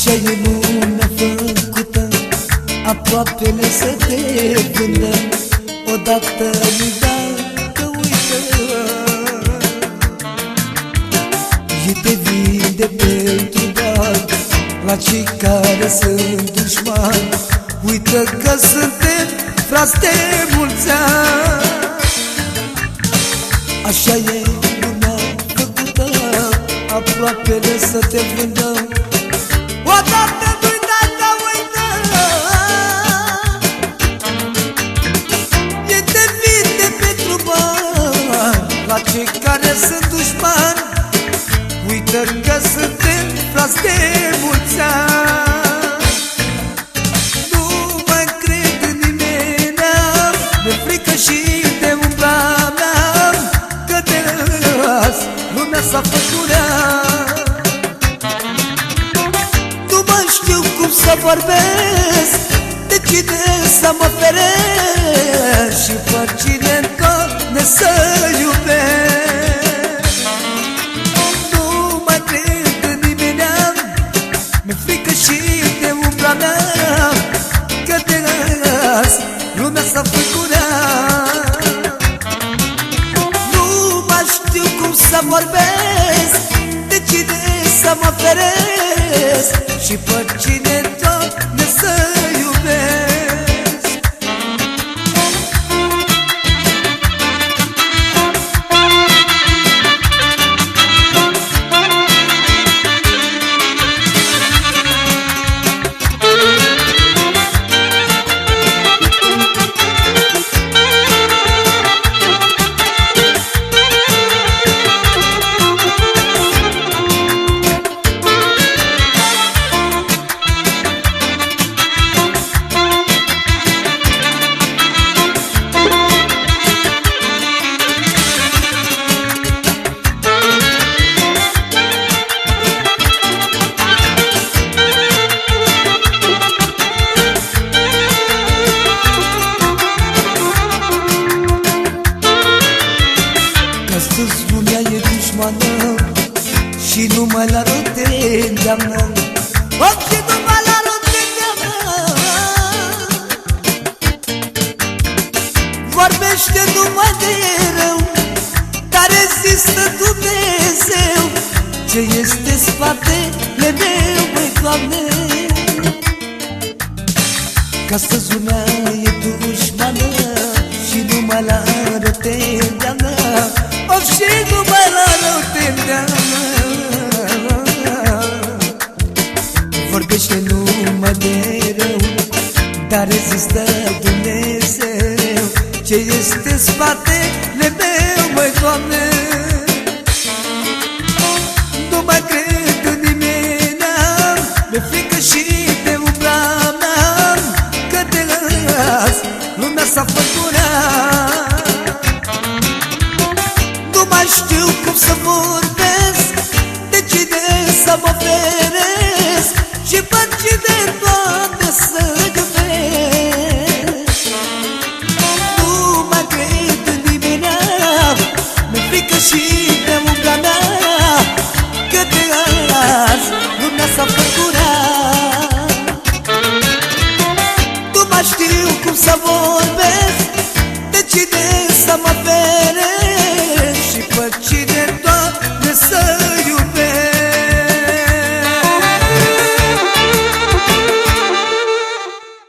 Așa e lumea făcută Aproapele să te vândă. Odată nu dacă uită. Și te vinde pentru bani La cei care sunt dușmani. Uită că suntem frați de mulți ani. Așa e lumea făcută Aproapele să te vândă cei care sunt dușmani Uită că suntem frați de știu cum să vorbesc De cine să mă feresc Și pe cine ne să iubesc. Nu mai cred în nimeni Mi-e frică și de umbra mea Că de azi lumea s-a făcut rea. Nu mai știu cum să vorbesc De cine să mă feresc Și pe astăzi lumea e dușmană Și numai la rău te îndeamnă. Oh, și numai la rău te îndeamnă. Vorbește numai de rău Dar există Dumnezeu Ce este spatele meu, măi, Doamne. Că astăzi lumea Dar rezistă Dumnezeu Ce este în spatele meu, măi, Doamne. Nu mai cred în nimeni Mi-e frică și de umbra mea Că de azi lumea s-a făcut